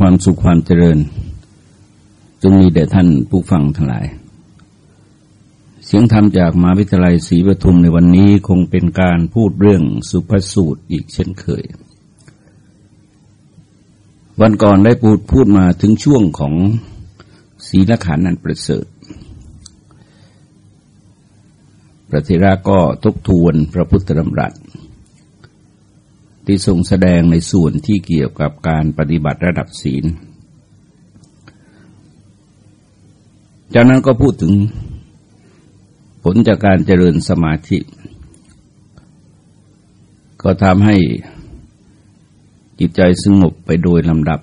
ความสุขความเจริญ จงมีแด่ท่านผู้ฟังทั้งหลาย เสียงธรรมจากมหาวิทยาลัยศรีปทุมในวันนี้คงเป็นการพูดเรื่องสุภสูตรอีกเช่นเคย วันก่อนได้พูดพูดมาถึงช่วงของศีลขันนันประเสริฐพระเทระก็ทบทวนพระพุทธธรรมรัต ที่ทรงแสดงในส่วนที่เกี่ยวกับการปฏิบัติระดับศีล จากนั้นก็พูดถึงผลจากการเจริญสมาธิ ก็ทำให้จิตใจสงบไปโดยลำดับ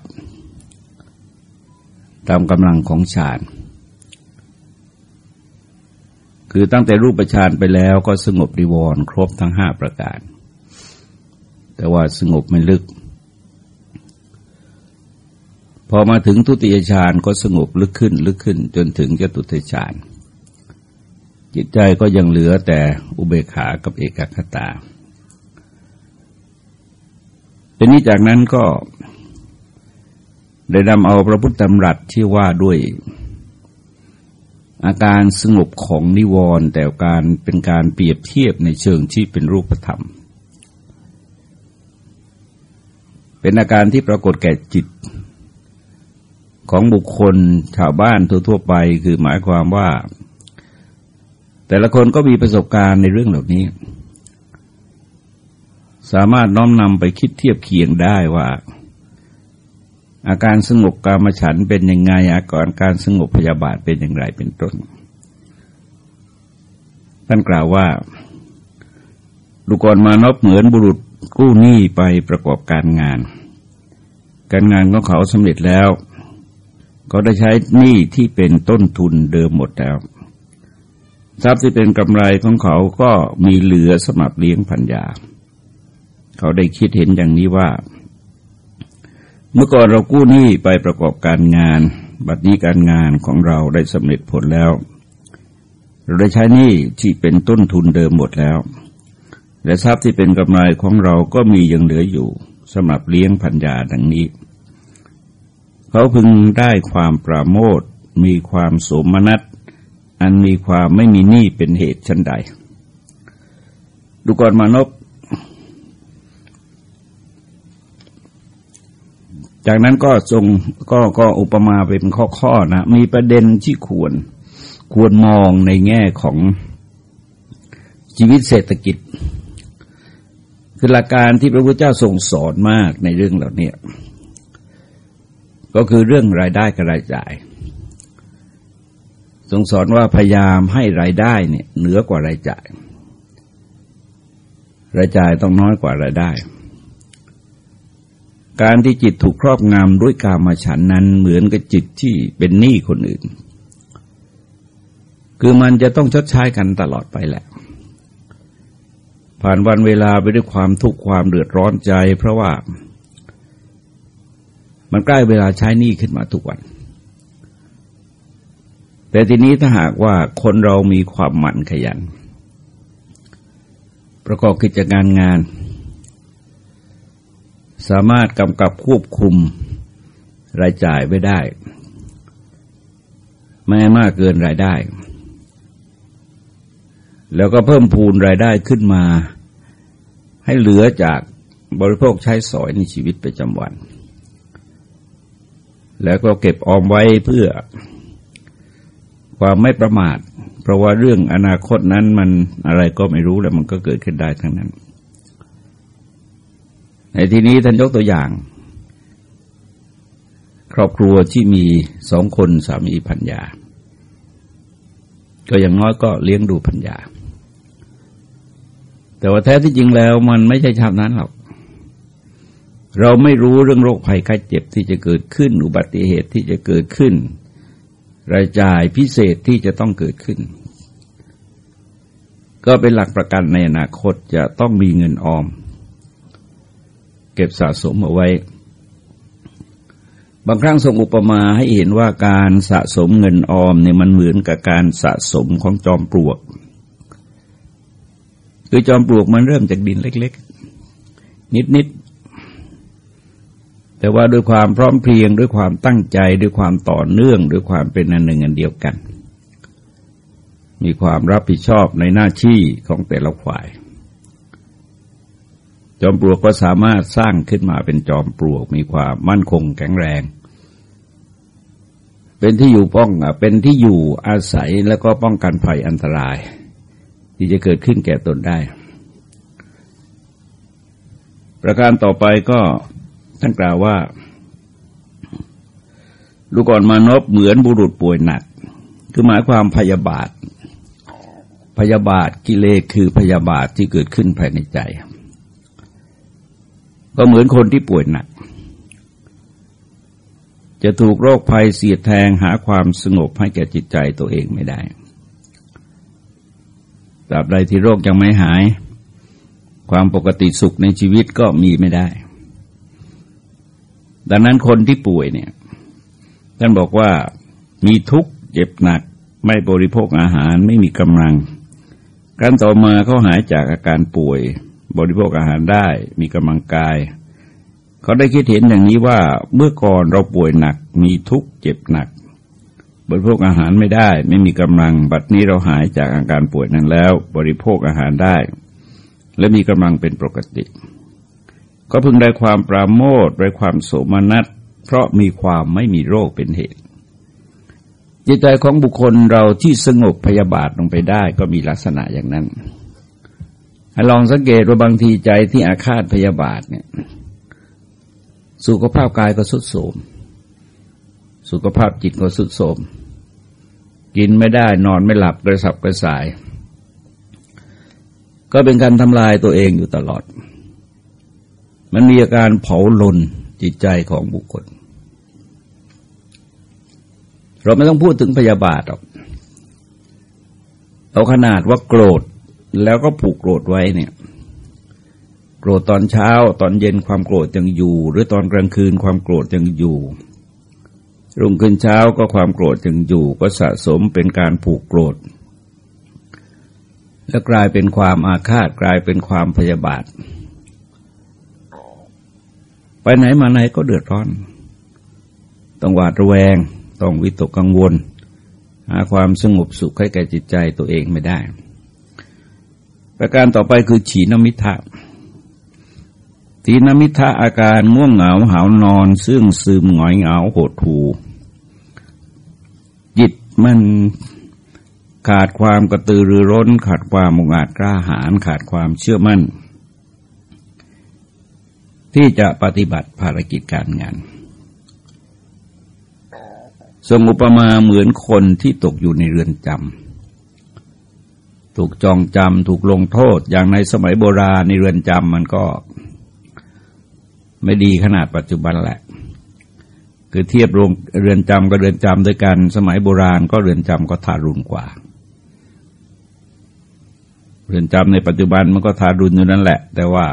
ตามกำลังของฌาน คือตั้งแต่รูปฌานไปแล้วก็สงบริวรครบทั้งห้าประการ แต่ว่าสงบไม่ลึก พอมาถึงทุติยฌานก็สงบลึกขึ้นลึกขึ้น จนถึงจตุติฌานจิตใจก็ยังเหลือแต่อุเบกขากับเอกคตาเป็นนี้จากนั้นก็ได้นำเอาพระพุทธธรรมรัตที่ว่าด้วยอาการสงบของนิวรณ์แต่การเป็นการเปรียบเทียบในเชิงที่เป็นรูปธรรม เป็นอาการที่ปรากฏแก่จิต ของบุคคลชาวบ้านทั่วๆไป คือหมายความว่า แต่ละคนก็มีประสบการณ์ในเรื่องเหล่านี้ สามารถน้อมนำไปคิดเทียบเคียงได้ว่า อาการสงบกามฉันเป็นยังไงอาการการสงบพยาบาทเป็นอย่างไรเป็นต้นท่านกล่าวว่าดูกรมานพเหมือนบุรุษ กู้หนี้ไปประกอบการงาน การงานของเขาสำเร็จแล้ว ก็ได้ใช้หนี้ที่เป็นต้นทุนเดิมหมดแล้ว ทรัพย์ที่เป็นกำไรของเขาก็มีเหลือสมับเลี้ยงพันยา เขาได้คิดเห็นอย่างนี้ว่า เมื่อก่อนเรากู้หนี้ไปประกอบการงาน บัดนี้การงานของเราได้สำเร็จผลแล้ว เราได้ใช้หนี้ที่เป็นต้นทุนเดิมหมดแล้ว และทรัพย์ที่เป็นกำไรของเราก็มียังเหลืออยู่สำหรับเลี้ยงพัญญาดังนี้ เขาพึงได้ความปราโมทมีความสมนัตอันมีความไม่มีหนี้เป็นเหตุชั้นใด ดูก่อนมานพจากนั้นก็ทรงก็ก็อุปมาเป็นข้อๆนะมีประเด็นที่ควรควรมองในแง่ของชีวิตเศรษฐกิจ คือหลักการที่พระพุทธเจ้าทรงสอนมากในเรื่องเหล่านี้ก็คือเรื่องรายได้กับรายจ่าย ทรงสอนว่าพยายามให้รายได้เนี่ยเหนือกว่ารายจ่าย รายจ่ายต้องน้อยกว่ารายได้ การที่จิตถูกครอบงำด้วยกามาฉันนั้นเหมือนกับจิตที่เป็นหนี้คนอื่น คือมันจะต้องชดใช้กันตลอดไปแหละ ผ่านวันเวลาไปด้วยความทุกข์ความเดือดร้อนใจ เพราะว่ามันใกล้เวลาใช้หนี้ขึ้นมาทุกวัน แต่ทีนี้ถ้าหากว่าคนเรามีความหมั่นขยัน ประกอบกิจการงาน สามารถกำกับควบคุมรายจ่ายไว้ได้ ไม่มากเกินรายได้ แล้วก็เพิ่มพูนรายได้ขึ้นมา ให้เหลือจากบริโภคใช้สอยในชีวิตประจำวัน แล้วก็เก็บออมไว้เพื่อความไม่ประมาท เพราะว่าเรื่องอนาคตนั้นมันอะไรก็ไม่รู้แล้วมันก็เกิดขึ้นได้ทั้งนั้น ในที่นี้ท่านยกตัวอย่าง ครอบครัวที่มีสองคนสามีพัญญาก็อย่างน้อยก็เลี้ยงดูพัญญา แต่ว่าแท้ที่จริงแล้วมันไม่ใช่ชาวนั้นหรอกเราไม่รู้เรื่องโรคภัยไข้เจ็บที่จะเกิดขึ้น อุบัติเหตุที่จะเกิดขึ้น รายจ่ายพิเศษที่จะต้องเกิดขึ้น ก็เป็นหลักประกันในอนาคตจะต้องมีเงินออม เก็บสะสมเอาไว้ บางครั้งทรงอุปมาให้เห็นว่าการสะสมเงินออมเนี่ยมันเหมือนกับการสะสมของจอมปลวก คือจอมปลวกมันเริ่มจากดินเล็ก ๆ นิดๆแต่ว่าด้วยความพร้อมเพรียงด้วยความตั้งใจด้วยความต่อเนื่องด้วยความเป็นอันหนึ่งอันเดียวกัน มีความรับผิดชอบในหน้าที่ของแต่ละฝ่าย จอมปลวกก็สามารถสร้างขึ้นมาเป็นจอมปลวก มีความมั่นคงแข็งแรง เป็นที่อยู่ป้องเป็นที่อยู่อาศัยแล้วก็ป้องกันภัยอันตราย ที่จะเกิดขึ้นแก่ตนได้ ประการต่อไปก็ท่านกล่าวว่าดูก่อนมานพเหมือนบุรุษป่วยหนัก คือหมายความพยาบาท พยาบาทกิเลสคือพยาบาทที่เกิดขึ้นภายในใจ ก็เหมือนคนที่ป่วยหนัก จะถูกโรคภัยเสียดแทงหาความสงบให้แก่จิตใจตัวเองไม่ได้ ตราบใดที่โรคยังไม่หาย ความปกติสุขในชีวิตก็มีไม่ได้ ดังนั้นคนที่ป่วยเนี่ย ท่านบอกว่ามีทุกข์เจ็บหนัก ไม่บริโภคอาหารไม่มีกำลังการต่อมาเขาหายจากอาการป่วย บริโภคอาหารได้มีกำลังกาย เขาได้คิดเห็นอย่างนี้ว่าเมื่อก่อนเราป่วยหนัก มีทุกข์เจ็บหนัก บริโภคอาหารไม่ได้ ไม่มีกำลังบัดนี้เราหายจากอาการป่วยนั้นแล้ว บริโภคอาหารได้ และมีกำลังเป็นปกติ ก็พึงได้ความปราโมทได้ความโสมนัสเพราะมีความไม่มีโรคเป็นเหตุ จิตใจของบุคคลเราที่สงบพยาบาทลงไปได้ก็มีลักษณะอย่างนั้นลองสังเกตว่าบางทีใจที่อาฆาตพยาบาทเนี่ย สุขภาพกายก็สุดโทมสุขภาพจิตก็สุดโทม กินไม่ได้นอนไม่หลับกระสับกระส่าย ก็เป็นการทำลายตัวเองอยู่ตลอด มันมีอาการเผาลนจิตใจของบุคคล เราไม่ต้องพูดถึงพยาบาทหรอกเอาขนาดว่าโกรธแล้วก็ผูกโกรธไว้เนี่ย โกรธตอนเช้า ตอนเย็นความโกรธยังอยู่ หรือตอนกลางคืนความโกรธยังอยู่ รุ่งขึ้นเช้าก็ความโกรธยังอยู่ก็สะสมเป็นการผูกโกรธ แล้วกลายเป็นความอาฆาตกลายเป็นความพยาบาท ไปไหนมาไหนก็เดือดร้อน ต้องหวาดระแวง ต้องวิตกกังวล หาความสงบสุขให้แก่จิตใจตัวเองไม่ได้ ประการต่อไปคือฉีนมิทะทีนมิทะอาการง่วงเหงาหาวนอนซึ่งซึมหงอยเหงาโหดหูจิต มันขาดความกระตือรือร้น ขาดความมุ่งอาจกล้าหาญขาดความเชื่อมั่น ที่จะปฏิบัติภารกิจการงานทรงอุปมาเหมือนคนที่ตกอยู่ในเรือนจำถูกจองจำถูกลงโทษ อย่างในสมัยโบราณในเรือนจำมันก็ ไม่ดีขนาดปัจจุบันแหละ คือเทียบโรงเรือนจำกับเรือนจำด้วยกัน สมัยโบราณก็เรือนจำก็ทารุณกว่า เรือนจำในปัจจุบันมันก็ทารุณอยู่นั่นแหละ แต่ว่า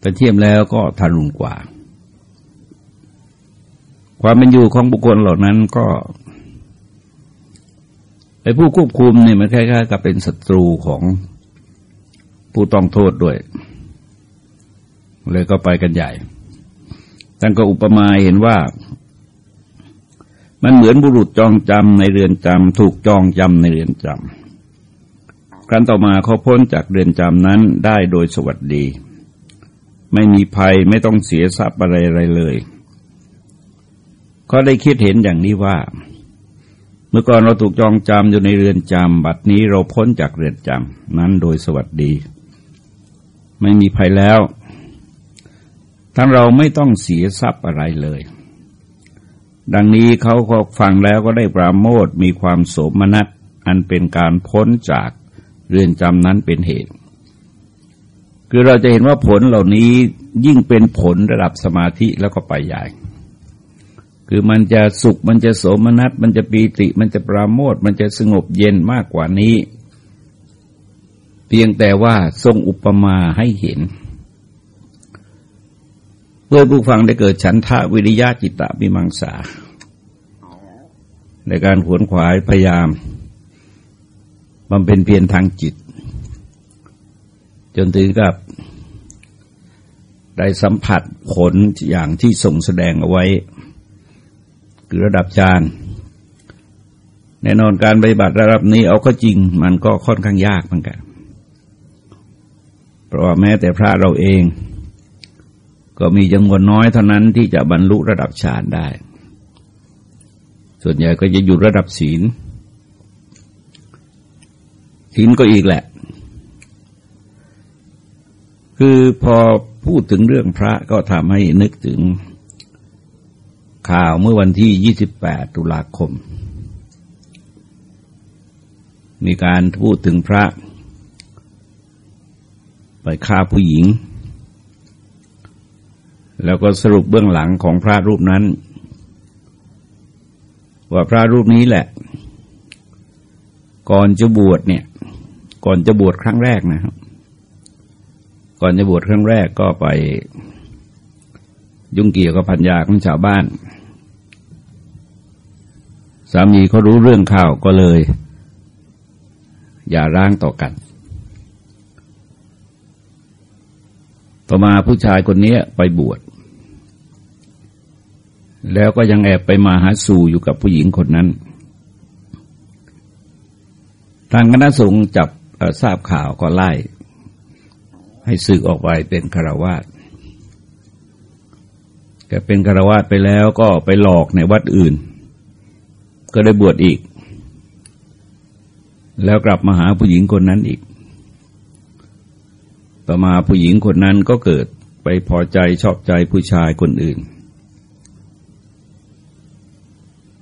แต่เทียบแล้วก็ทารุณกว่า ความเป็นอยู่ของบุคคลเหล่านั้นก็ไอ้ผู้ควบคุมเนี่ยมันคล้ายๆกับเป็นศัตรูของผู้ต้องโทษด้วย เลยก็ไปกันใหญ่ ท่านก็อุปมาเห็นว่า มันเหมือนบุรุษจองจำในเรือนจำถูกจองจำในเรือนจำครั้นต่อมาเขาพ้นจากเรือนจำนั้นได้โดยสวัสดี ไม่มีภัยไม่ต้องเสียทรัพย์อะไรอะไรเลยก็ได้คิดเห็นอย่างนี้ว่า เมื่อก่อนเราถูกจองจำอยู่ในเรือนจำบัดนี้เราพ้นจากเรือนจำนั้นโดยสวัสดี ไม่มีภัยแล้ว ทั้งเราไม่ต้องเสียทรัพย์อะไรเลย ดังนี้เขาก็ฟังแล้วก็ได้ปราโมทมีความโสมนัสอันเป็นการพ้นจากเรือนจำนั้นเป็นเหตุ คือเราจะเห็นว่าผลเหล่านี้ยิ่งเป็นผลระดับสมาธิแล้วก็ไปใหญ่ คือมันจะสุขมันจะโสมนัสมันจะปีติ มันจะปราโมทมันจะสงบเย็นมากกว่านี้ เพียงแต่ว่าทรงอุปมาให้เห็น เพื่อผู้ฟังได้เกิดฉันทะวิริยะจิตตะมิมังสา ในการขวนขวายพยายามบำเพ็ญเพียรทางจิต จนถึงกับได้สัมผัสผลอย่างที่ส่งแสดงเอาไว้ คือระดับฌานแน่นอนการปฏิบัติระดับนี้เอาก็จริง มันก็ค่อนข้างยากเหมือนกัน เพราะว่าแม้แต่พระเราเอง ก็มีจำนวนน้อยเท่านั้นที่จะบรรลุระดับฌานได้ ส่วนใหญ่ก็จะอยู่ระดับศีล ศีลก็อีกแหละ คือพอพูดถึงเรื่องพระก็ทำให้นึกถึงข่าวเมื่อวันที่ 28 ตุลาคม มีการพูดถึงพระ ไปฆ่าผู้หญิง แล้วก็สรุปเบื้องหลังของพระรูปนั้น ว่าพระรูปนี้แหละ ก่อนจะบวชเนี่ย ก่อนจะบวชครั้งแรกนะครับ ก่อนจะบวชครั้งแรกก็ไป ยุ่งเกี่ยวกับพัญญาของชาวบ้าน สามีเขารู้เรื่องข่าวก็เลย อย่าร้างต่อกัน ต่อมาผู้ชายคนนี้ไปบวช แล้วก็ยังแอบไปมาหาสู่อยู่กับผู้หญิงคนนั้น ทางคณะสงฆ์จับทราบข่าวก็ไล่ ให้สึกออกไปเป็นคารวาสแกเป็นคารวาสไปแล้วก็ไปหลอกในวัดอื่น ก็ได้บวชอีก แล้วกลับมาหาผู้หญิงคนนั้นอีก ต่อมาผู้หญิงคนนั้นก็เกิดไปพอใจชอบใจผู้ชายคนอื่น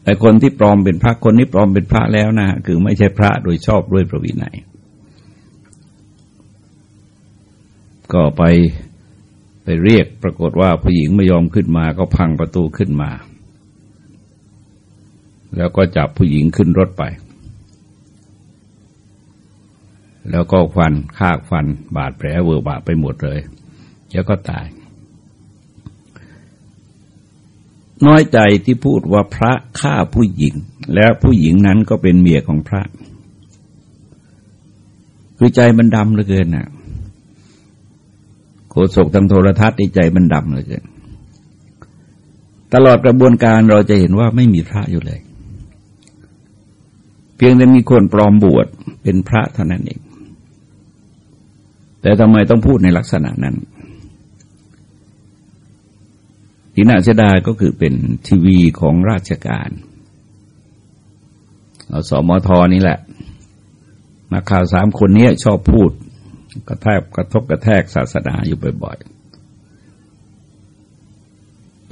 แต่คนที่ปลอมเป็นพระคนนี้ปลอมเป็นพระแล้วนะคือไม่ใช่พระโดยชอบด้วยประวินัยก็ไปไปเรียกปรากฏว่าผู้หญิงไม่ยอมขึ้นมาก็พังประตูขึ้นมา แล้วก็จับผู้หญิงขึ้นรถไป แล้วก็ฟันฆ่าฟันบาดแผลเวอร์บาไปหมดเลย แล้วก็ตาย น้อยใจที่พูดว่าพระฆ่าผู้หญิง แล้วผู้หญิงนั้นก็เป็นเมียของพระคือใจมันดำเหลือเกินน่ะโฆษกทางโทรทัศน์ใจมันดำเหลยตลอดกระบวนการเราจะเห็นว่าไม่มีพระอยู่เลย เพียงแต่มีคนปลอมบวชเป็นพระเท่านั้นเอง แต่ทำไมต้องพูดในลักษณะนั้นที่น่าเสียดายก็คือเป็นทีวีของราชการเอาสมทนี่แหละนักข่าวสามคนนี้ชอบพูด กระแทกกระทบกระแทกศาสนาอยู่บ่อยๆ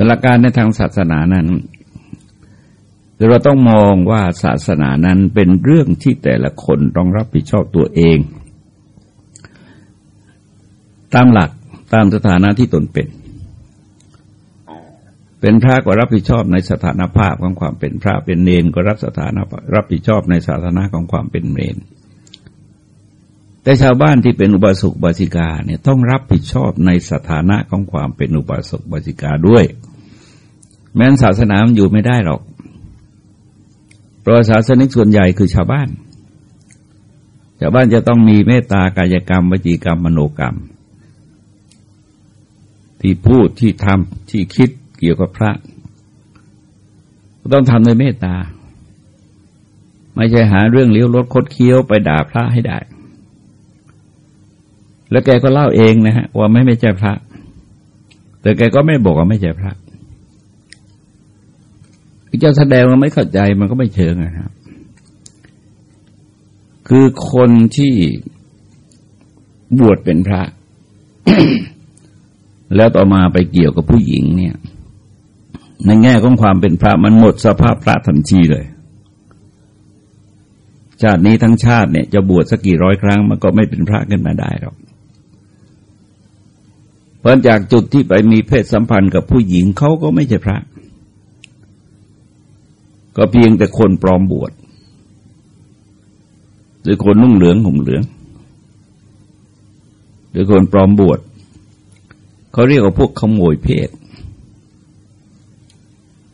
หลักการในทางศาสนานั้นเราต้องมองว่าศาสนานั้นเป็นเรื่องที่แต่ละคนต้องรับผิดชอบตัวเอง ตามหลักตามสถานะที่ตนเป็น เป็นพระก็รับผิดชอบในสถานภาพของความเป็นพระเป็นเนนก็รับสถานะรับผิดชอบในสถานะของความเป็นเนนแต่ชาวบ้านที่เป็นอุบาสกบาสิกาเนี่ยต้องรับผิดชอบในสถานะของความเป็นอุบาสกบาสิกาด้วย แม้นศาสนามันอยู่ไม่ได้หรอกเพราะศาสนิกส่วนใหญ่คือชาวบ้าน ชาวบ้านจะต้องมีเมตตากายกรรมวจีกรรมมโนกรรม ที่พูดที่ทำที่คิดเกี่ยวกับพระต้องทำในเมตตา ไม่ใช่หาเรื่องเลี้ยวรถคดเคี้ยวไปด่าพระให้ได้ แล้วแกก็เล่าเองนะฮะว่าไม่ไม่ใช่พระ แต่แกก็ไม่บอกว่าไม่ใช่พระเจะแสดงว่าไม่เข้าใจมันก็ไม่เชิงนะครับ คือคนที่บวชเป็นพระ แล้วต่อมาไปเกี่ยวกับผู้หญิงเนี่ย ในแง่ของความเป็นพระมันหมดสภาพพระทันทีเลย ชาตินี้ทั้งชาติเนี่ยจะบวชสักกี่ร้อยครั้ง มันก็ไม่เป็นพระขึ้นมาได้หรอกเพราะจากจุดที่ไปมีเพศสัมพันธ์กับผู้หญิงเขาก็ไม่ใช่พระ ก็เพียงแต่คนปลอมบวชหรือคนนุ่งเหลืองห่มเหลือง หรือคนปลอมบวช เขาเรียกว่าพวกขโมยเพศ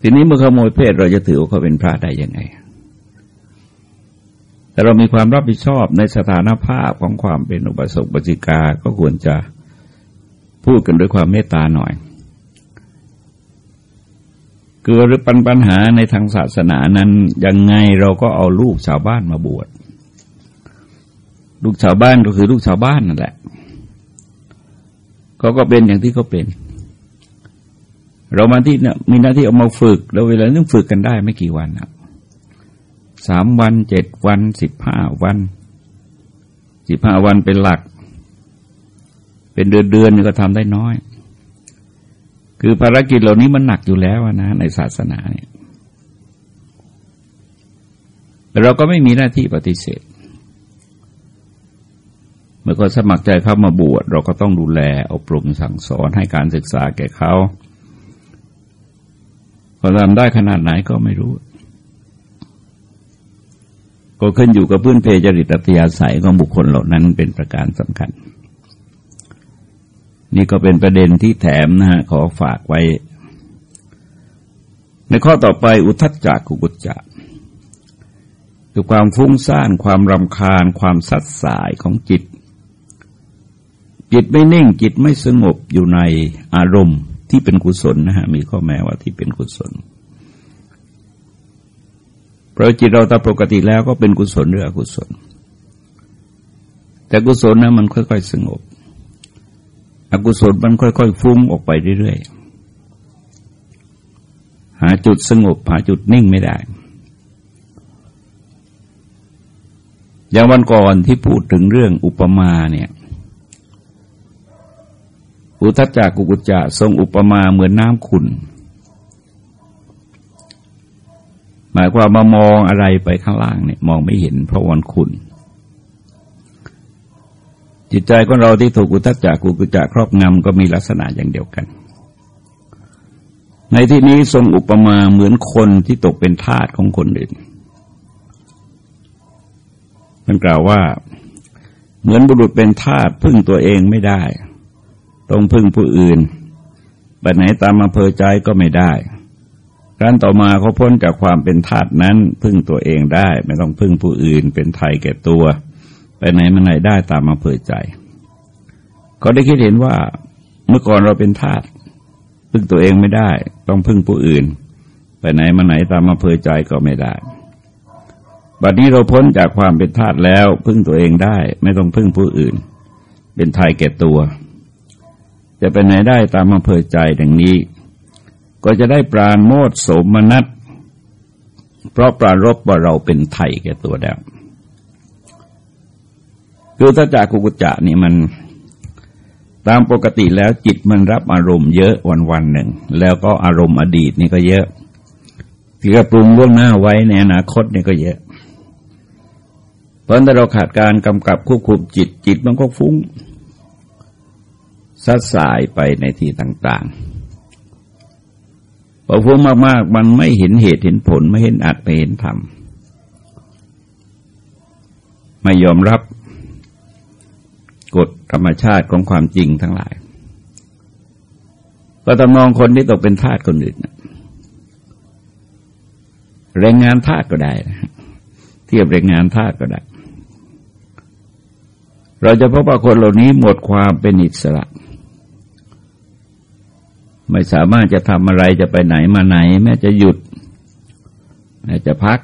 ทีนี้เมื่อขโมยเพศเราจะถือว่าเขาเป็นพระได้ยังไง แต่เรามีความรับผิดชอบในสถานภาพของความเป็นอุปสมบทกา ก็ควรจะพูดกันด้วยความเมตตาหน่อยเกิดหรือปัญปัญหาในทางศาสนานั้นยังไงเราก็เอาลูกชาวบ้านมาบวช ลูกชาวบ้านก็คือลูกชาวบ้านนั่นแหละ เขาก็เป็นอย่างที่เขาเป็น เรามาที่เนี่ยมีหน้าที่เอามาฝึก แล้วเวลาต้องฝึกกันได้ไม่กี่วันครับสามวันเจ็ดวันสิบห้าวันสิบห้าวันเป็นหลัก เป็นเดือนเดือนก็ทำได้น้อย คือภารกิจเหล่านี้มันหนักอยู่แล้วนะ ในศาสนาเนี่ยแต่เราก็ไม่มีหน้าที่ปฏิเสธ มื่อคนสมัครใจเข้ามาบวชเราก็ต้องดูแลอบรมสั่งสอนให้การศึกษาแก่เขาเขาทำได้ขนาดไหนก็ไม่รู้ ก็ขึ้นอยู่กับพื้นเพจริตอัตยาศัยของบุคคลเหล่านั้นเป็นประการสำคัญ นี่ก็เป็นประเด็นที่แถมนะฮะขอฝากไว้ ในข้อต่อไปอุทัจจากกุกุจจะคือความฟุ้งซ่านความรำคาญ ความสัดสายของจิต จิตไม่นิ่งจิตไม่สงบอยู่ในอารมณ์ที่เป็นกุศลนะฮะมีข้อแม้ว่าที่เป็นกุศลเพราะจิตเราตามปกติแล้วก็เป็นกุศลหรืออกุศล แต่กุศลนะมันค่อย ๆ สงบ อกุศลมันค่อย ๆ ฟุ้งออกไปเรื่อยๆหาจุดสงบหาจุดนิ่งไม่ได้ อย่างวันก่อนที่พูดถึงเรื่องอุปมาเนี่ย อุทจจากกุกุจจะทรงอุปมาเหมือนน้ำขุนหมายความมามองอะไรไปข้างล่างเนี่ยมองไม่เห็นเพราะวันขุนจิตใจของเราที่ถูกอุทจจากกุกุจจะครอบงำก็มีลักษณะอย่างเดียวกัน ในที่นี้ทรงอุปมาเหมือนคนที่ตกเป็นทาสของคนอื่นมันกล่าวว่า เหมือนบุรุษเป็นทาสพึ่งตัวเองไม่ได้ ต้องพึ่งผู้อื่นไปไหนตามมาเพอใจก็ไม่ได้การต่อมาเขาพ้นจากความเป็นทาสนั้น พึ่งตัวเองได้ ไม่ต้องพึ่งผู้อื่นเป็นไทยแก่ตัว ไปไหนมาไหนได้ตามมาเพอใจเขาได้คิดเห็นว่าเมื่อก่อนเราเป็นทาสพึ่งตัวเองไม่ได้ ต้องพึ่งผู้อื่น ไปไหนมาไหนตามมาเพอใจก็ไม่ได้บัดนี้เราพ้นจากความเป็นทาสแล้ว พึ่งตัวเองได้ ไม่ต้องพึ่งผู้อื่น เป็นไทยแก่ตัว จะไปไหนได้ตามอำเภอใจดังนี้ ก็จะได้ปราณโมทโสมนัสเพราะปรารบว่าเราเป็นไทยแก่ตัวแล้วคือถ้าจากกุกุจจะนี่มันตามปกติแล้วจิตมันรับอารมณ์เยอะวันวันหนึ่ง แล้วก็อารมณ์อดีตนี่ก็เยอะ ที่กระปรุงล่วงหน้าไว้ในอนาคตนี่ก็เยอะ เพราะถ้าเราขาดการกำกับควบคุมจิตจิตมันก็ฟุ้ง ซัดสายไปในที่ต่างๆพอฟุ้งมากๆ มันไม่เห็นเหตุเห็นผลไม่เห็นอัดไม่เห็นธรรมไม่ยอมรับกฎธรรมชาติของความจริงทั้งหลาย ก็ตำนองคนที่ตกเป็นทาสคนอื่นแรงงานทาสก็ได้นะเทียบแรงงานทาสก็ได้ เราจะพบว่าคนเหล่านี้หมดความเป็นอิสระ ไม่สามารถจะทำอะไรจะไปไหนมาไหน แม้จะหยุด แม้จะพัก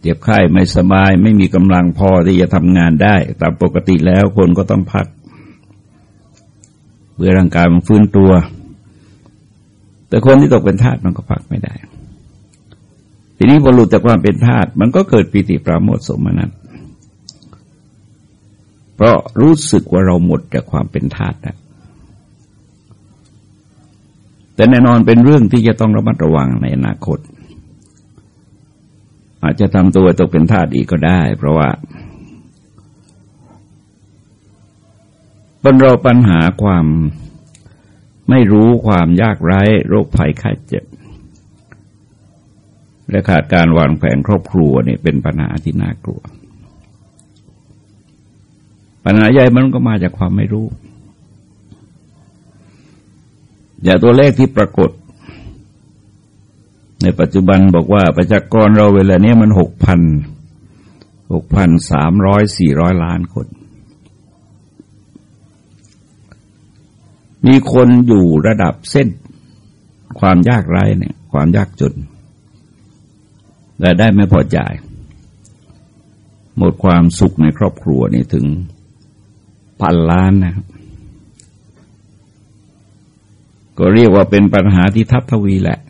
เจ็บไข้ไม่สบาย ไม่มีกำลังพอที่จะทำงานได้ ตามปกติแล้วคนก็ต้องพักเพื่อร่างกายมันฟื้นตัว แต่คนที่ตกเป็นทาสมันก็พักไม่ได้ ทีนี้พอหลุดจากความเป็นทาสมันก็เกิดปิติปราโมทสมนัตเพราะรู้สึกว่าเราหมดจากความเป็นทาสแล้ว แต่แน่นอนเป็นเรื่องที่จะต้องระมัดระวังในอนาคต อาจจะทำตัวตกเป็นทาสอีกก็ได้ เพราะว่าบรรเราปัญหาความไม่รู้ความยากไร้โรคภัยไข้เจ็บ และขาดการวางแผนครอบครัวเนี่ยเป็นปัญหาที่น่ากลัว ปัญหาใหญ่มันก็มาจากความไม่รู้ อย่างตัวเลขที่ปรากฏ ในปัจจุบันบอกว่าประชากรเราเวลาเนี้ยมันหกพันหกพันสามร้อยสี่ร้อยล้านคน มีคนอยู่ระดับเส้น ความยากไร้เนี่ย ความยากจนแต่ได้ไม่พอใจหมดความสุขในครอบครัวนี่ถึงพันล้านนะครับ ก็เรียกว่าเป็นปัญหาที่ทับทวีแหละ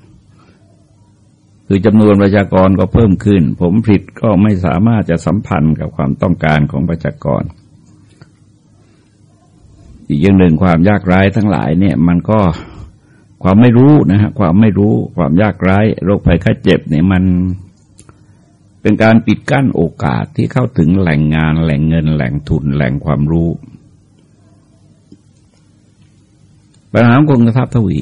คือจำนวนประชากรก็เพิ่มขึ้น ผมผลิตก็ไม่สามารถจะสัมพันธ์กับความต้องการของประชากร อีกอย่างหนึ่งความยากไร้ทั้งหลายเนี่ยมันก็ความไม่รู้นะฮะความไม่รู้ความยากไร้โรคภัยไข้เจ็บเนี่ยมันเป็นการปิดกั้นโอกาสที่เข้าถึงแหล่งงานแหล่งเงินแหล่งทุนแหล่งความรู้ ปัญหาของกทัพทวี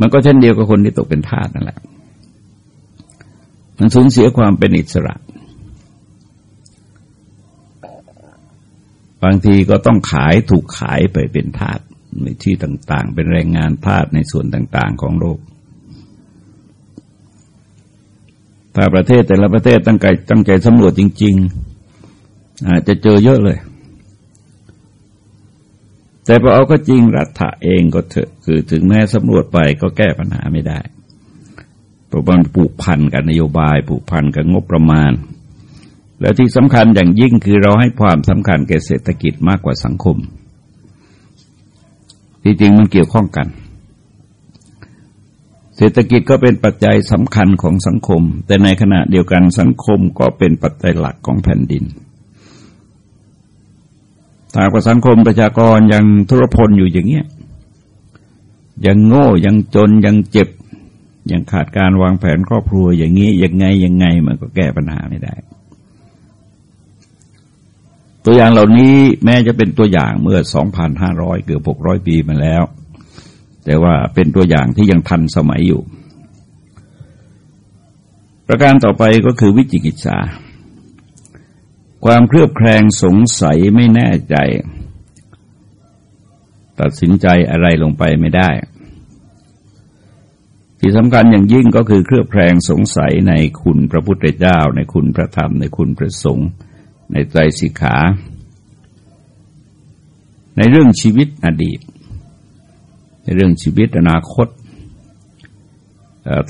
มันก็เช่นเดียวกับคนที่ตกเป็นทาสนั่นแหละ มันสูญเสียความเป็นอิสระ บางทีก็ต้องขายถูกขายไปเป็นทาสในที่ต่าง ๆ เป็นแรงงานทาสในส่วนต่าง ๆ ของโลกถ้าประเทศแต่ละประเทศตั้งใจตั้งใจสำรวจจริง ๆ อาจจะเจอเยอะเลย แต่พอเอาก็จริงรัฐะเองก็เถอะคือถึงแม้สำรวจไปก็แก้ปัญหาไม่ได้เพราะมันผูกพันกับนโยบายผูกพันกับงบประมาณ แล้วที่สำคัญอย่างยิ่งคือเราให้ความสำคัญแก่เศรษฐกิจมากกว่าสังคม ที่จริงมันเกี่ยวข้องกัน เศรษฐกิจก็เป็นปัจจัยสำคัญของสังคม แต่ในขณะเดียวกันสังคมก็เป็นปัจจัยหลักของแผ่นดิน ถ้าว่าสังคมประชากรยังทุรพลอยู่อย่างเงี้ยยังโง่ยังจนยังเจ็บ ยังขาดการวางแผนครอบครัวอย่างนี้ยังไงยังไงมันก็แก้ปัญหาไม่ได้ ตัวอย่างเหล่านี้แม้จะเป็นตัวอย่างเมื่อ 2,500 เกือบ 600 ปีมาแล้ว แต่ว่าเป็นตัวอย่างที่ยังทันสมัยอยู่ ประการต่อไปก็คือวิจิกิจฉา ความเครือบแคลงสงสัยไม่แน่ใจ ตัดสินใจอะไรลงไปไม่ได้ ที่สำคัญอย่างยิ่งก็คือเครือบแคลงสงสัยในคุณพระพุทธเจ้า ในคุณพระธรรม ในคุณพระสงฆ์ในใจสิกขา ในเรื่องชีวิตอดีต ในเรื่องชีวิตอนาคต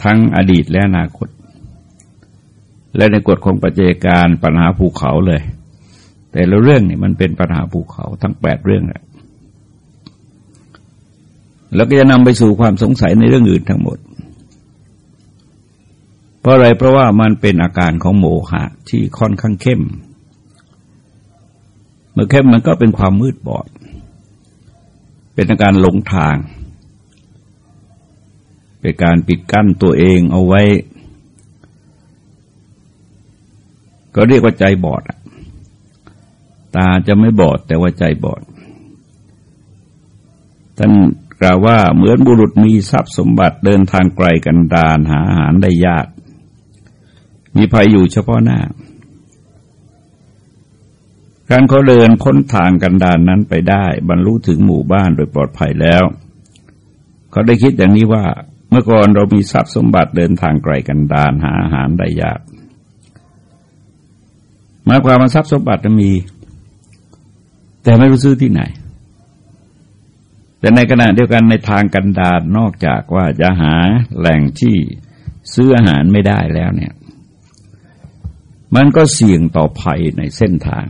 ทั้งอดีตและอนาคต และในกฎของปัจจัยการปัญหาภูเขาเลย แต่ละเรื่องนี่มันเป็นปัญหาภูเขาทั้งแปดเรื่องแหละแล้วก็จะนำไปสู่ความสงสัยในเรื่องอื่นทั้งหมด เพราะอะไรเพราะว่ามันเป็นอาการของโมหะที่ค่อนข้างเข้ม เมื่อเข้มมันก็เป็นความมืดบอด เป็นอาการหลงทาง เป็นการปิดกั้นตัวเองเอาไว้ ก็เรียกว่าใจบอดตาจะไม่บอดแต่ว่าใจบอด ท่านกล่าวว่าเหมือนบุรุษมีทรัพย์สมบัติเดินทางไกลกันดานหาอาหารได้ยาก มีภัยอยู่เฉพาะหน้า การเขาเดินพ้นทางกันดานนั้นไปได้ บรรลุถึงหมู่บ้านโดยปลอดภัยแล้วเขาได้คิดอย่างนี้ว่า เมื่อก่อนเรามีทรัพย์สมบัติเดินทางไกลกันดานหาอาหารได้ยาก หมายความว่าทรัพย์สมบัติมี แต่ไม่รู้ซื้อที่ไหน แต่ในขณะเดียวกันในทางกันดารนอกจากว่าจะหาแหล่งที่ซื้ออาหารไม่ได้แล้วเนี่ย มันก็เสี่ยงต่อภัยในเส้นทาง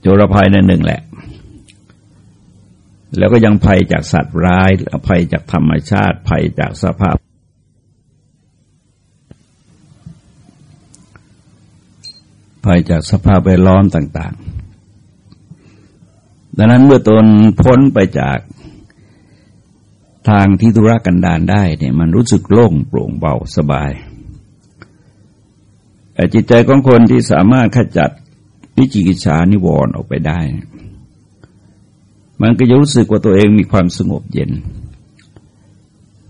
โจรภัยในหนึ่งแหละ แล้วก็ยังภัยจากสัตว์ร้ายภัยจากธรรมชาติภัยจากสภาพ ภัยจากสภาพแวดล้อมต่าง ๆ ดังนั้นเมื่อตนพ้นไปจากทางที่ธุรกันดารได้เนี่ยมันรู้สึกโล่งโปร่งเบาสบายแต่จิตใจของคนที่สามารถขจัดวิจิกิจฉานิวรณ์ออกไปได้ มันก็จะรู้สึกว่าตัวเองมีความสงบเย็น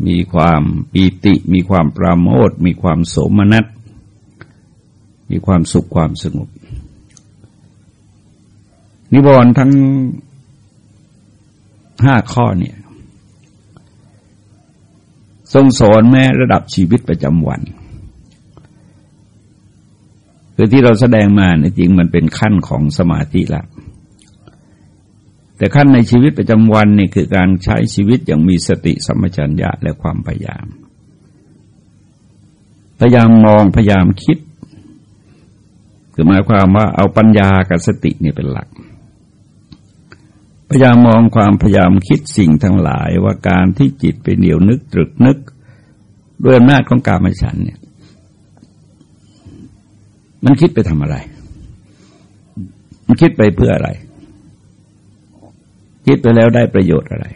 มีความปีติ มีความปราโมทมีความโสมนัส มีความสุขความสงบ นิวรณ์ทั้งห้าข้อเนี่ย ทรงสอนแม้ระดับชีวิตประจำวัน คือที่เราแสดงมาเนี่ยจริงมันเป็นขั้นของสมาธิละแต่ขั้นในชีวิตประจำวันนี่คือการใช้ชีวิตอย่างมีสติสัมปชัญญะและความพยายาม พยายามมองพยายามคิด คือหมายความว่าเอาปัญญากับสตินี่เป็นหลัก พยายามมองความพยายามคิดสิ่งทั้งหลายว่าการที่จิตไปเหนียวนึกตรึกนึกด้วยอำนาจของกามฉันเนี่ย มันคิดไปทำอะไร มันคิดไปเพื่ออะไร คิดไปแล้วได้ประโยชน์อะไร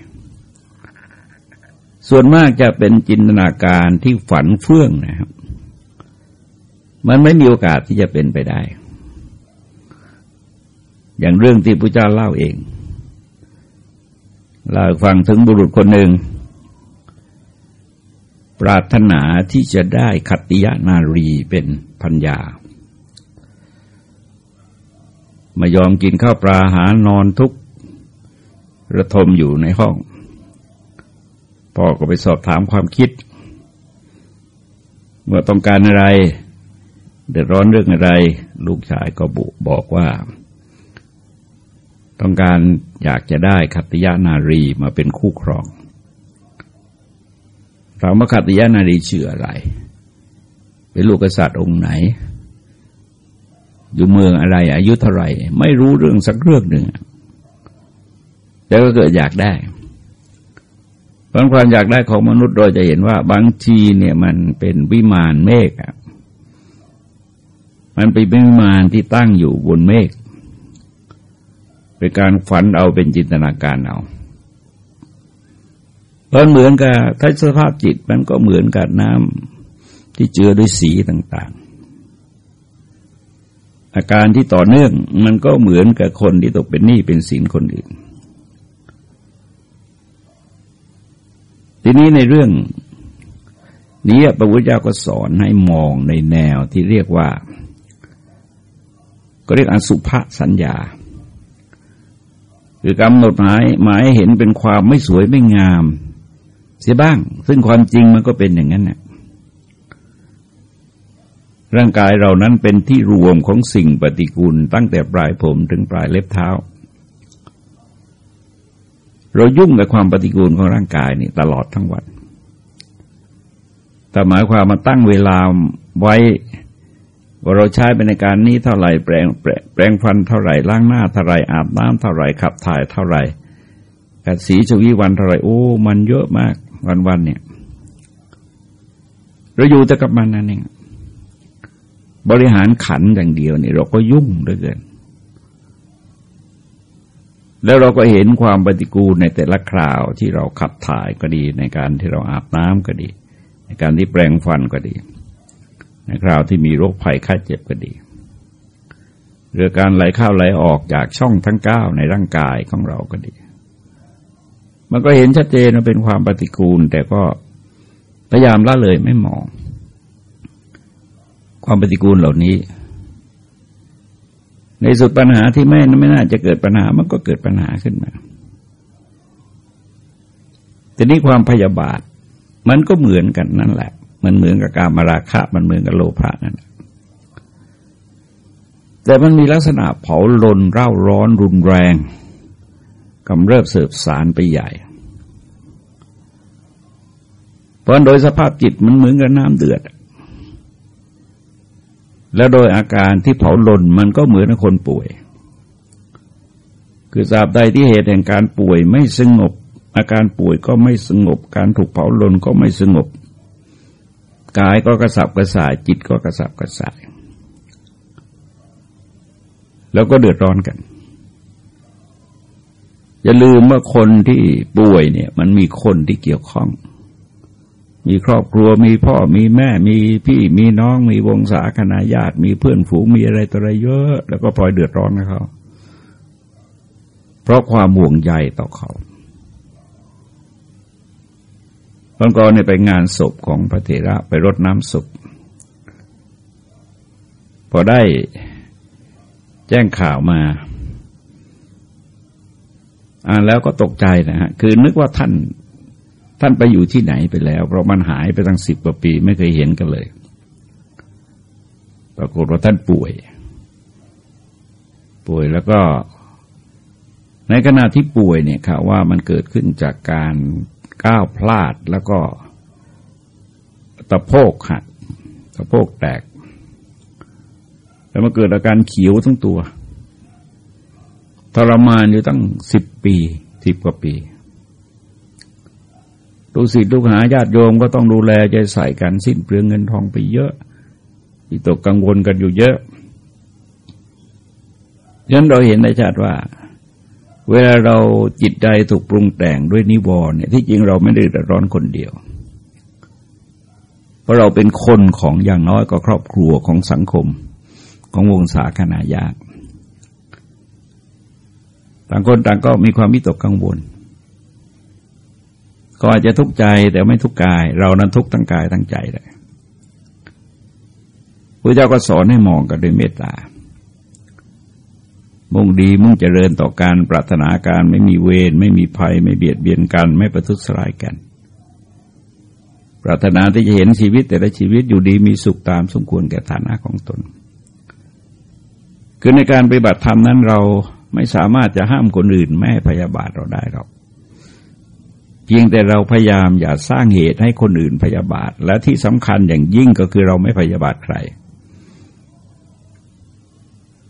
ส่วนมากจะเป็นจินตนาการที่ฝันเฟื่องนะครับ มันไม่มีโอกาสที่จะเป็นไปได้ อย่างเรื่องที่พระเจ้าเล่าเองเราฟังถึงบุรุษคนหนึ่ง ปรารถนาที่จะได้ขัตติยนารีเป็นพัญญาม่ยอมกินข้าวปลาหานอนทุกระทมอยู่ในห้อง พ่อก็ไปสอบถามความคิดว่าต้องการอะไร เดือดร้อนเรื่องอะไร ลูกชายก็บุบอกว่า ต้องการอยากจะได้ขัตติยานารีมาเป็นคู่ครองถามว่าขัตติยานารีชื่ออะไร เป็นลูกกษัตริย์องค์ไหน อยู่เมืองอะไร อายุเท่าไหร่ไม่รู้เรื่องสักเรื่องหนึ่งแต่ก็เกิดอยากได้เพราะความอยากได้ของมนุษย์โดยจะเห็นว่าบางทีเนี่ยมันเป็นวิมานเมฆอะ มันเป็นวิมานที่ตั้งอยู่บนเมฆเป็นการฝันเอาเป็นจินตนาการเอาเพราะเหมือนกับถ้าสภาพจิตมันก็เหมือนกับน้ำที่เจือด้วยสีต่างอาการที่ต่อเนื่องมันก็เหมือนกับคนที่ตกเป็นหนี้เป็นสินคนอื่น ทีนี้ในเรื่องนี้พระพุทธเจ้าก็สอนให้มองในแนวที่เรียกว่า ก็เรียกอสุภสัญญา คือกำหนดหมายหมายเห็นเป็นความไม่สวยไม่งาม เสียบ้าง ซึ่งความจริงมันก็เป็นอย่างนั้นนะร่างกายเรานั้นเป็นที่รวมของสิ่งปฏิกูล ตั้งแต่ปลายผมถึงปลายเล็บเท้า เรายุ่งกับความปฏิกูลของร่างกายนี่ตลอดทั้งวันแต่หมายความมาตั้งเวลาไว้ ว่าเราใช้ไปในการนี้เท่าไหร่แปลงแปลงฟันเท่าไหร่ล้างหน้าเท่าไหร่อาบน้ำเท่าไหร่ขับถ่ายเท่าไหร่กัดสีชวีวันเท่าไหร่โอ้มันเยอะมากวันวันเนี่ยเราอยู่แต่กับมันนั่นเองบริหารขันอย่างเดียวนี่เราก็ยุ่งเหลือเกิน แล้วเราก็เห็นความปฏิกูลในแต่ละคราวที่เราขับถ่ายก็ดีในการที่เราอาบน้ำก็ดี ในการที่แปรงฟันก็ดี ในคราวที่มีโรคภัยไข้เจ็บก็ดีเรือการไหลเข้าไหลออกจากช่องทั้งเก้าในร่างกายของเราก็ดี มันก็เห็นชัดเจนว่าเป็นความปฏิกูล แต่ก็พยายามละเลยไม่มอง ความปฏิกูลเหล่านี้ ในสุดปัญหาที่ไม่ไม่น่าจะเกิดปัญหามันก็เกิดปัญหาขึ้นมาแต่นี้ความพยาบาทมันก็เหมือนกันนั่นแหละ มันเหมือนกับการมาราคะ มันเหมือนกับโลภะนั่นแหละแต่มันมีลักษณะเผาลนเร่าร้อนรุนแรงกำเริบเสืบสารไปใหญ่ เพราะโดยสภาพจิตมันเหมือนกับน้ำเดือด แล้วโดยอาการที่เผาลนมันก็เหมือนคนป่วย คือสาบใดที่เหตุแห่งการป่วยไม่สงบ อาการป่วยก็ไม่สงบ การถูกเผาลนก็ไม่สงบ กายก็กระสับกระส่าย จิตก็กระสับกระส่าย แล้วก็เดือดร้อนกัน อย่าลืมว่าคนที่ป่วยเนี่ย มันมีคนที่เกี่ยวข้อง มีครอบครัวมีพ่อมีแม่ มีพี่มีน้อง มีวงศาคณาญาติ มีเพื่อนฝูงมีอะไรต่ออะไรเยอะ แล้วก็พลอยเดือดร้อนนะเขา เพราะความห่วงใยต่อเขา ตอนก่อนเนี่ยไปงานศพของพระเถระไปรดน้ำศพ พอได้แจ้งข่าวมาอ่านแล้วก็ตกใจนะฮะคือนึกว่าท่านท่านไปอยู่ที่ไหนไปแล้ว เพราะมันหายไปตั้งสิบกว่าปีไม่เคยเห็นกันเลย ปรากฏว่าท่านป่วย ป่วยแล้วก็ ในขณะที่ป่วยเนี่ยค่ะว่ามันเกิดขึ้นจากการ ก้าวพลาดแล้วก็ตะโพกหักตะโพกแตก แล้วมาเกิดอาการเขียวทั้งตัว ทรมานอยู่ตั้งสิบปีสิบกว่าปีลูกศิษย์ลูกหาญาติโยมก็ต้องดูแลใจใส่กันสิ้นเปลืองเงินทองไปเยอะวิตกกังวลกันอยู่เยอะฉะนั้นเราเห็นได้ชัดว่า เวลาเราจิตใจถูกปรุงแต่งด้วยนิวรณ์เนี่ยที่จริงเราไม่ได้เดือดร้อนคนเดียว เพราะเราเป็นคนของอย่างน้อยก็ครอบครัวของสังคม ของวงศาคณาญาติต่างคนต่างก็มีความวิตกกังวล ก็อาจจะทุกข์ใจแต่ไม่ทุกข์กาย เรานั้นทุกข์ทั้งกายทั้งใจเลยพระเจ้าก็สอนให้มองกันด้วยเมตตา มุ่งดีมุ่งเจริญต่อการปรารถนาการไม่มีเวรไม่มีภัย ไม่เบียดเบียนกัน ไม่ประทุษร้ายกัน ปรารถนาที่จะเห็นชีวิตแต่ละชีวิตอยู่ดีมีสุขตามสมควรแก่ฐานะของตน คือในการปฏิบัติธรรมนั้นเราไม่สามารถจะห้ามคนอื่นไม่ให้พยาบาทเราได้หรอกเพียงแต่เราพยายามอย่าสร้างเหตุให้คนอื่นพยาบาท และที่สำคัญอย่างยิ่งก็คือเราไม่พยาบาทใคร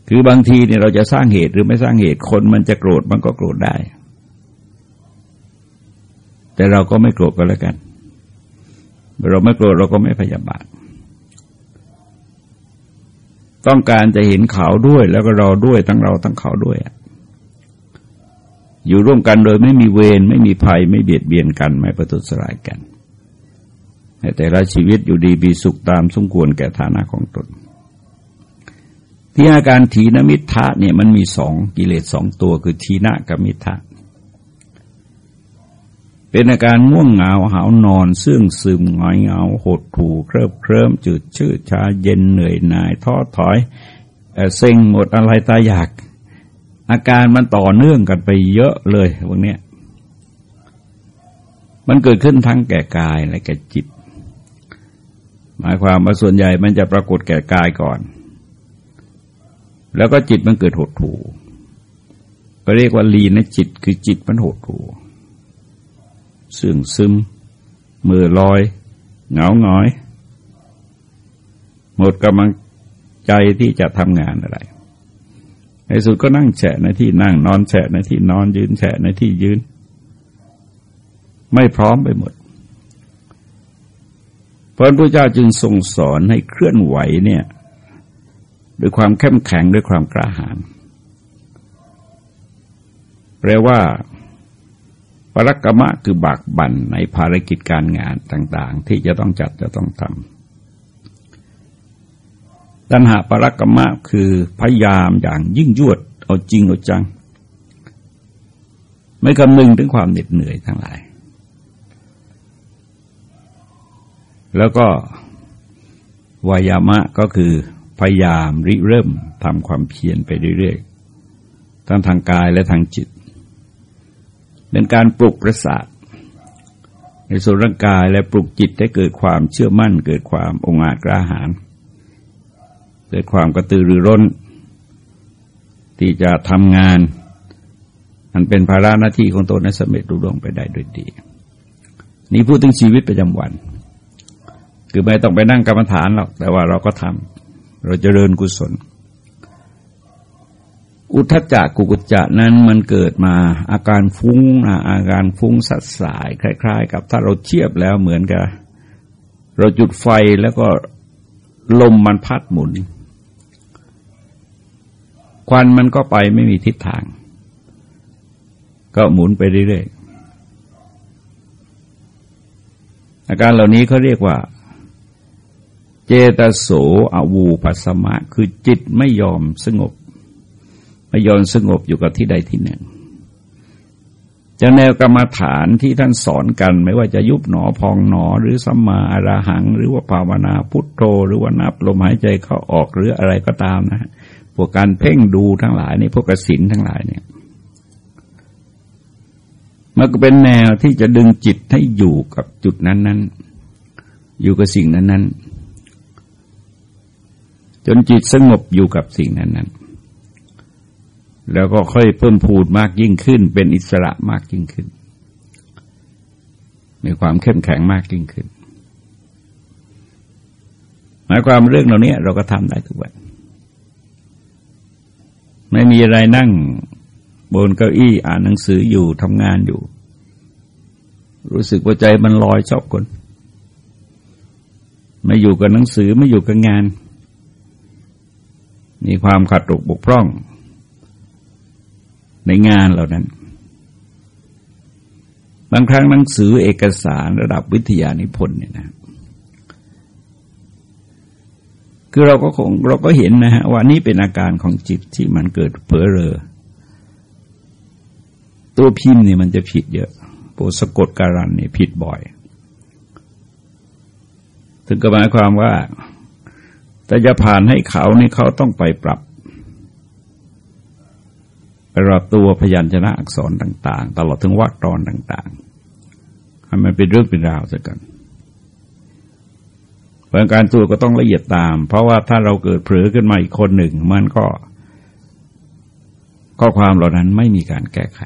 คือบางทีเนี่ยเราจะสร้างเหตุหรือไม่สร้างเหตุคนมันจะโกรธมันก็โกรธได้ แต่เราก็ไม่โกรธก็แล้วกัน เราไม่โกรธเราก็ไม่พยาบาท ต้องการจะเห็นเขาด้วยแล้วก็เราด้วยทั้งเราทั้งเขาด้วย อยู่ร่วมกันโดยไม่มีเวรไม่มีภัยไม่เบียดเบียนกัน ไม่ประทุษร้ายกันแต่ละชีวิตอยู่ดีมีสุขตามสมควรแก่ฐานะของตน ที่อาการทีนมิทะเนี่ยมันมีสองกิเลสสองตัวคือทีนะกับมิทะเป็นอาการง่วงเหงาหานอนเสื่องซึมหงอยเหงาหดถูเคริบเคลิ้มจืดชืดชาเย็นเหนื่อยหน่ายท้อถอยเซ็งหมดอะไรตาอยาก อาการมันต่อเนื่องกันไปเยอะเลยวันนี้มันเกิดขึ้นทั้งแก่กายและแก่จิต หมายความว่าส่วนใหญ่มันจะปรากฏแก่กายก่อน แล้วก็จิตมันเกิดหดถูก็เรียกว่าลีนะจิตคือจิตมันหดถูเสื่องซึมมือลอย เหงาหงอย หมดกำลังใจที่จะทำงานอะไร ในสุดก็นั่งแฉะในที่นั่งนอนแฉะในที่นอนยืนแฉะในที่ยืน ไม่พร้อมไปหมด เพราะพุทธเจ้าจึงทรงสอนให้เคลื่อนไหวเนี่ย ด้วยความเข้มแข็งด้วยความกล้าหาญแปลว่าปรกรรมะคือบากบั่นในภารกิจการงานต่าง ๆ ที่จะต้องจัดจะต้องทำตัณหาปรกรรมะคือพยายามอย่างยิ่งยวดเอาจริงเอาจัง ไม่คำนึงถึงความเหน็ดเหนื่อยทั้งหลาย แล้วก็วายามะก็คือ พยายามริเริ่มทำความเพียรไปเรื่อยๆทั้งทางกายและทางจิต เป็นการปลุกประสาท ในส่วนร่างกายและปลุกจิตให้เกิดความเชื่อมั่น เกิดความองอาจกล้าหาญเกิดความกระตือรือร้น ที่จะทำงาน มันเป็นภาระหน้าที่ของตนในสมเร็จรุ่งไปได้โดยดีนี่พูดถึงชีวิตประจำวัน คือไม่ต้องไปนั่งกรรมฐานหรอกแต่ว่าเราก็ทำ เราจเจริญกุศล อุทจจะกุกุจจะนั้นมันเกิดมาอาการฟุ้งอาการฟุ้งสัดสายคล้าย ๆ กับถ้าเราเทียบแล้วเหมือนกับ เราจุดไฟแล้วก็ลมมันพัดหมุน ควันมันก็ไปไม่มีทิศทาง ก็หมุนไปเรื่อยๆอาการเหล่านี้เขาเรียกว่า เจตโสอวูปัสมะ คือจิตไม่ยอมสงบ ไม่ยอมสงบอยู่กับที่ใดที่หนึ่งจะแนวกรรมฐานที่ท่านสอนกัน ไม่ว่าจะยุบหนอพองหนอหรือสัมมาอราหัง หรือว่าภาวนาพุทโธ หรือว่านับลมหายใจเข้าออกหรืออะไรก็ตามนะพวกการเพ่งดูทั้งหลายนี่พวกกสินทั้งหลายเนี่ยมันก็เป็นแนวที่จะดึงจิตให้อยู่กับจุดนั้นนั้นอยู่กับสิ่งนั้นนั้น จนจิตสงบอยู่กับสิ่งนั้นนั้นแล้วก็ค่อยเพิ่มพูดมากยิ่งขึ้น เป็นอิสระมากยิ่งขึ้น มีความเข้มแข็งมากยิ่งขึ้น หมายความเรื่องเหล่านี้เราก็ทำได้ทุกวัน ไม่มีอะไรนั่งบนเก้าอี้อ่านหนังสืออยู่ทำงานอยู่ รู้สึกว่าใจมันลอยชอบคนไม่อยู่กับหนังสือไม่อยู่กับงาน มีความขัดตกบกพร่องในงานเหล่านั้น บางครั้งหนังสือเอกสารระดับวิทยานิพนธ์เนี่ยนะ คือเราก็คงเราก็เห็นนะฮะว่านี่เป็นอาการของจิตที่มันเกิดเผลอเรอ ตัวพิมพ์เนี่ยมันจะผิดเยอะโปสะกดการันเนี่ยผิดบ่อย ถึงก็หมายความว่า แต่จะผ่านให้เขานี่เขาต้องไปปรับไปรับตัวพยัญชนะอักษรต่าง ๆ ตลอดถึงวรรคตอนต่าง ๆ ให้มันเป็นเรื่องเป็นราวซะกันเพราะการตัวก็ต้องละเอียดตาม เพราะว่าถ้าเราเกิดเผลอขึ้นมาอีกคนหนึ่ง มันก็ ข้อความเหล่านั้นไม่มีการแก้ไข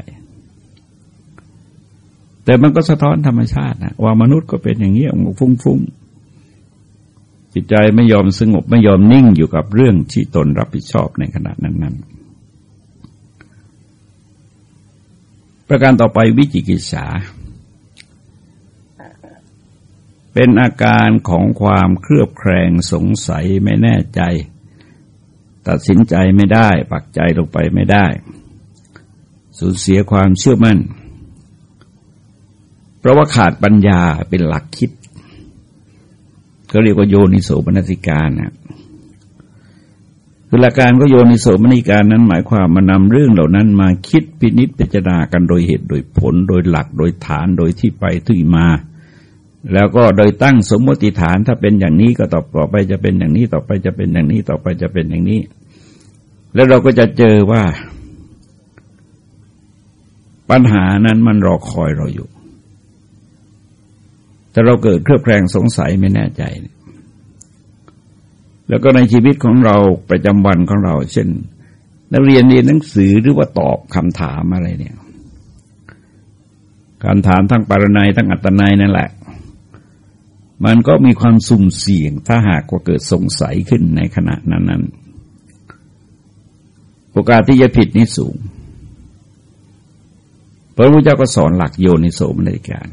แต่มันก็สะท้อนธรรมชาตินะว่ามนุษย์ก็เป็นอย่างนี้มันฟุ้งๆ จิตใจไม่ยอมสงบไม่ยอมนิ่งอยู่กับเรื่องที่ตนรับผิดชอบในขณะนั้น ๆ ประการต่อไปวิจิกิจฉาเป็นอาการของความเครือบแคลงสงสัยไม่แน่ใจ ตัดสินใจไม่ได้ ปักใจลงไปไม่ได้ สูญเสียความเชื่อมั่น เพราะว่าขาดปัญญาเป็นหลักคิด ก็เรียกว่าโยนิโสมนสิการนะคือหลักการก็โยนิโสมนิการนั้นหมายความมานำเรื่องเหล่านั้นมาคิดพินิจพิจารณากันโดยเหตุโดยผล โดยหลักโดยฐานโดยที่ไปที่มา แล้วก็โดยตั้งสมมติฐานถ้าเป็นอย่างนี้ก็ต่อต่อไปจะเป็นอย่างนี้ต่อไปจะเป็นอย่างนี้ต่อไปจะเป็นอย่างนี้ แล้วเราก็จะเจอว่า ปัญหานั้นมันรอคอยเราอยู่ แต่เราเกิดเครือบแคลงสงสัยไม่แน่ใจ แล้วก็ในชีวิตของเราประจำวันของเรา เช่น นักเรียนเรียนหนังสือหรือว่าตอบคำถามอะไรเนี่ยการถามทั้งปารนัยทั้งอัตนัยนั่นแหละ มันก็มีความสุ่มเสี่ยงถ้าหากว่าเกิดสงสัยขึ้นในขณะนั้นนั้นโอกาสที่จะผิดนี่สูงพระพุทธเจ้าก็สอนหลักโยนิโสมนสิการ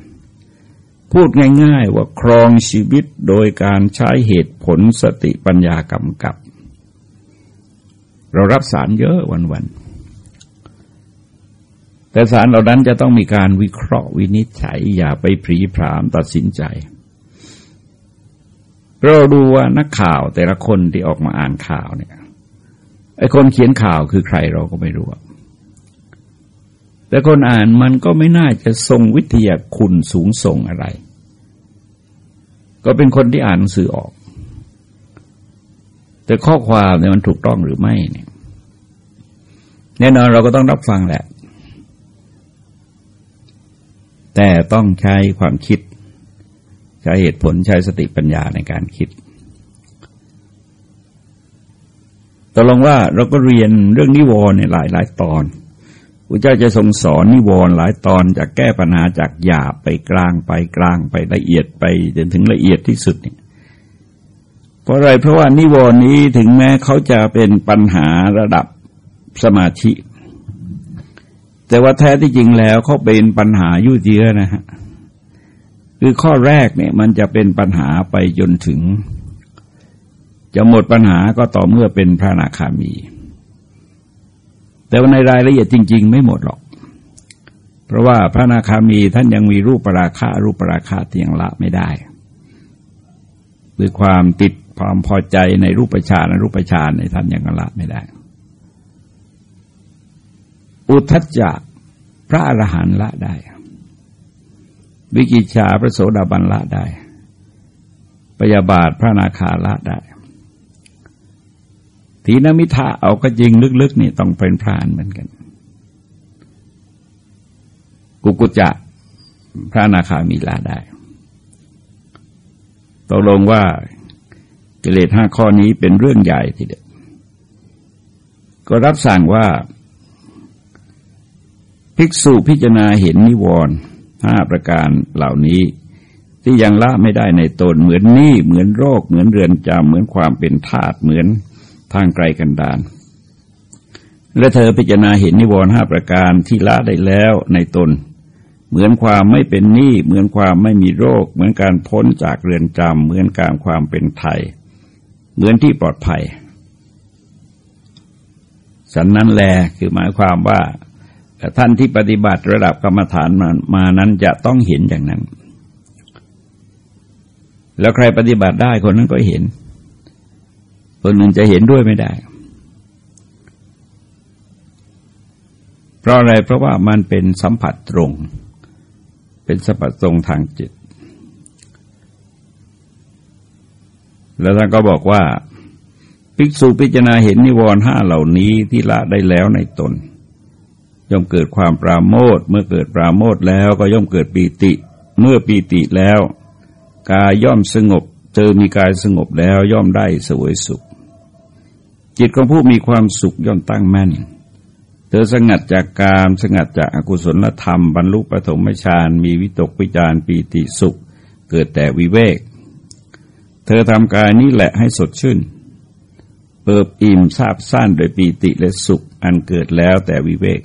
พูดง่าย ๆ ว่าครองชีวิตโดยการใช้เหตุผลสติปัญญากำกับ เรารับสารเยอะวันๆ แต่สารเหล่านั้นจะต้องมีการวิเคราะห์วินิจฉัย อย่าไปผีผามตัดสินใจ เราดูว่านักข่าวแต่ละคนที่ออกมาอ่านข่าวเนี่ยไอ้คนเขียนข่าวคือใครเราก็ไม่รู้ แต่คนอ่านมันก็ไม่น่าจะทรงวิทยาคุณสูงส่งอะไร ก็เป็นคนที่อ่านหนังสือออก แต่ข้อความเนี่ยมันถูกต้องหรือไม่เนี่ยแน่นอนเราก็ต้องรับฟังแหละ แต่ต้องใช้ความคิด ใช้เหตุผลใช้สติปัญญาในการคิดตกลงว่าเราก็เรียนเรื่องนิวรณ์ในหลายหลายตอน พระเจ้าจะทรงสอนนิวรณ์หลายตอนจากแก้ปัญหาจากหยาบไปกลางไปกลางไปละเอียดไปจนถึงละเอียดที่สุดเนี่ยเพราะอะไรเพราะว่านิวรณ์นี้ถึงแม้เขาจะเป็นปัญหาระดับสมาธิ แต่ว่าแท้ที่จริงแล้วเขาเป็นปัญหายุ่เยื้อนะฮะคือข้อแรกเนี่ยมันจะเป็นปัญหาไปจนถึง จะหมดปัญหาก็ต่อเมื่อเป็นพระนาคามี แต่ว่าในรายละเอียดจริง ๆ ไม่หมดหรอก เพราะว่าพระนาคามีท่านยังมีรูปปราคารูปปราคาที่ยังละไม่ได้ด้วยความติดความพอใจในรูปฌานรูปฌานในท่านยังละไม่ได้ อุทัจจะพระอรหันต์ละได้ วิกิจชาพระโสดาบันละได้ปยาบาทพระนาคาละได้ ทีนมิทะเอาก็จริงลึกๆนี่ต้องเป็นพรานเหมือนกัน กุกุจะพระนาคามีลาได้ตกลงว่ากิเลสห้าข้อนี้เป็นเรื่องใหญ่ทีเดียวก็รับสั่งว่า ภิกษุพิจารณาเห็นนิวรณ์ห้าประการเหล่านี้ ที่ยังละไม่ได้ในตนเหมือนหนี้เหมือนโรค เหมือนเรือนจำเหมือนความเป็นทาตเหมือน ทางไกลกันดานและเธอพิจารณาเห็นนิวรณ์ห้าประการที่ละได้แล้วในตน เหมือนความไม่เป็นหนี้เหมือนความไม่มีโรค เหมือนการพ้นจากเรือนจำเหมือนการความเป็นไทย เหมือนที่ปลอดภัย สันนั้นแลคือหมายความว่าท่านที่ปฏิบัติระดับกรรมฐานมามานั้นจะต้องเห็นอย่างนั้น แล้วใครปฏิบัติได้คนนั้นก็เห็น คนอื่นจะเห็นด้วยไม่ได้ เพราะอะไรเพราะว่ามันเป็นสัมผัสตรง เป็นสัมผัสตรงทางจิต แล้วท่านก็บอกว่า ภิกษุพิจารณาเห็นนิวรณ์ห้าเหล่านี้ที่ละได้แล้วในตน ย่อมเกิดความปราโมทเมื่อเกิดปราโมทแล้วก็ย่อมเกิดปีติ เมื่อปีติแล้วกายย่อมสงบเจอมีกายสงบแล้วย่อมได้สวยสุข จิตของผู้มีความสุขย่อมตั้งมั่น เธอสงัดจากกามสงัดจากอากุศลธรรม บรรลุปฐมฌานมีวิตกวิจารปีติสุข เกิดแต่วิเวก เธอทำกายนี้แหละให้สดชื่น เปิบอิ่มซาบซ่านโดยปีติและสุขอันเกิดแล้วแต่วิเวก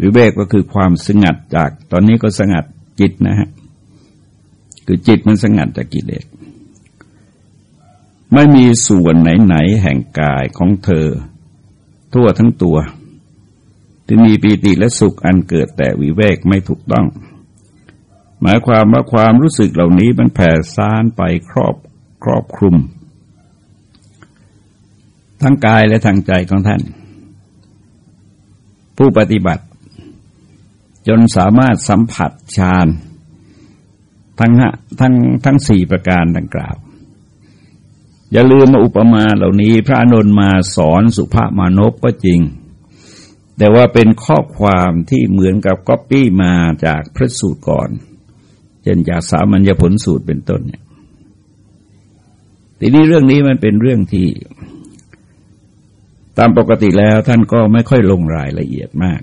วิเวกก็คือความสงัดจากตอนนี้ก็สงัดจิตนะฮะคือจิตมันสงัดจากกิเลส ไม่มีส่วนไหนๆแห่งกายของเธอ ทั่วทั้งตัว ที่มีปีติและสุขอันเกิดแต่วิเวกไม่ถูกต้อง หมายความว่าความรู้สึกเหล่านี้มันแผ่ซ่านไปครอบครอบคลุม ทั้งกายและทางใจของท่าน ผู้ปฏิบัติ จนสามารถสัมผัสฌานทั้งทั้งทั้งสี่ประการดังกล่าว อย่าลืมมาอุปมาเหล่านี้พระอนุนมาสอนสุภาพมานพก็จริง แต่ว่าเป็นข้อความที่เหมือนกับก๊อปปี้มาจากพระสูตรก่อนเช่นจากสามัญญผลสูตรเป็นต้นเนี่ยทีนี้เรื่องนี้มันเป็นเรื่องที่ ตามปกติแล้วท่านก็ไม่ค่อยลงรายละเอียดมาก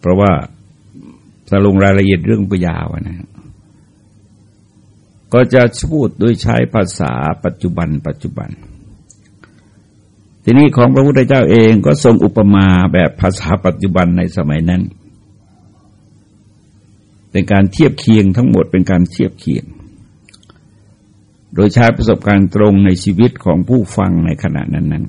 เพราะว่าถ้าลงรายละเอียดเรื่องปยาวนะ ก็จะพูดโดยใช้ภาษาปัจจุบัน ปัจจุบัน ทีนี้ของพระพุทธเจ้าเองก็ทรงอุปมาแบบภาษาปัจจุบันในสมัยนั้น เป็นการเทียบเคียงทั้งหมดเป็นการเทียบเคียง โดยใช้ประสบการณ์ตรงในชีวิตของผู้ฟังในขณะนั้นนั้น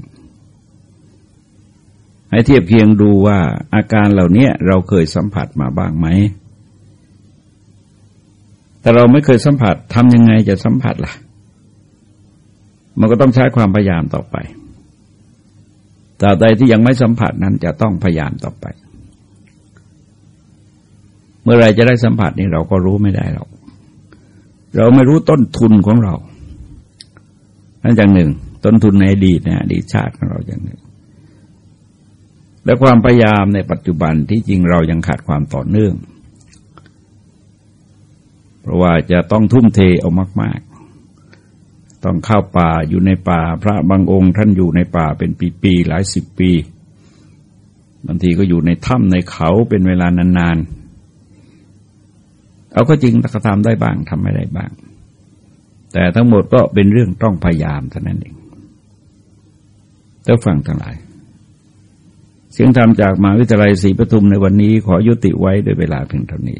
ให้เทียบเคียงดูว่าอาการเหล่านี้เราเคยสัมผัสมาบ้างไหม แต่เราไม่เคยสัมผัสทำยังไงจะสัมผัสล่ะ มันก็ต้องใช้ความพยายามต่อไปตราบใดที่ยังไม่สัมผัสนั้นจะต้องพยายามต่อไป เมื่อไรจะได้สัมผัสนี่เราก็รู้ไม่ได้หรอก เราไม่รู้ต้นทุนของเรา นั่นอย่างหนึ่ง ต้นทุนในอดีตในอดีตชาติของเราอย่างหนึ่ง และความพยายามในปัจจุบันที่จริงเรายังขาดความต่อเนื่อง เพราะว่าจะต้องทุ่มเทเอามากต้องเข้าป่าอยู่ในป่า พระบางองค์ท่านอยู่ในป่าเป็นปีๆหลายสิบปีบางทีก็อยู่ในถ้ำในเขาเป็นเวลานานๆ เอาก็จริงแต่ก็ทำได้บ้างทำไม่ได้บ้าง แต่ทั้งหมดก็เป็นเรื่องต้องพยายามเท่านั้นเองเจ้าฟังทั้งหลาย เสียงธรรมจากมหาวิทยาลัยศรีปทุมในวันนี้ขอยุติไว้ด้วยเวลาเพียงเท่านี้